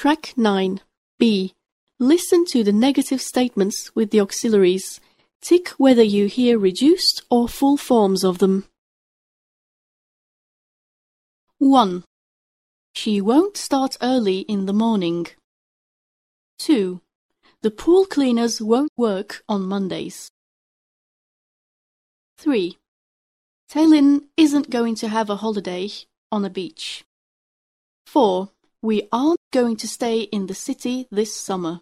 Track 9. B. Listen to the negative statements with the auxiliaries. Tick whether you hear reduced or full forms of them. 1. She won't start early in the morning. 2. The pool cleaners won't work on Mondays. 3. Taylin isn't going to have a holiday on a beach. 4. We aren't going to stay in the city this summer.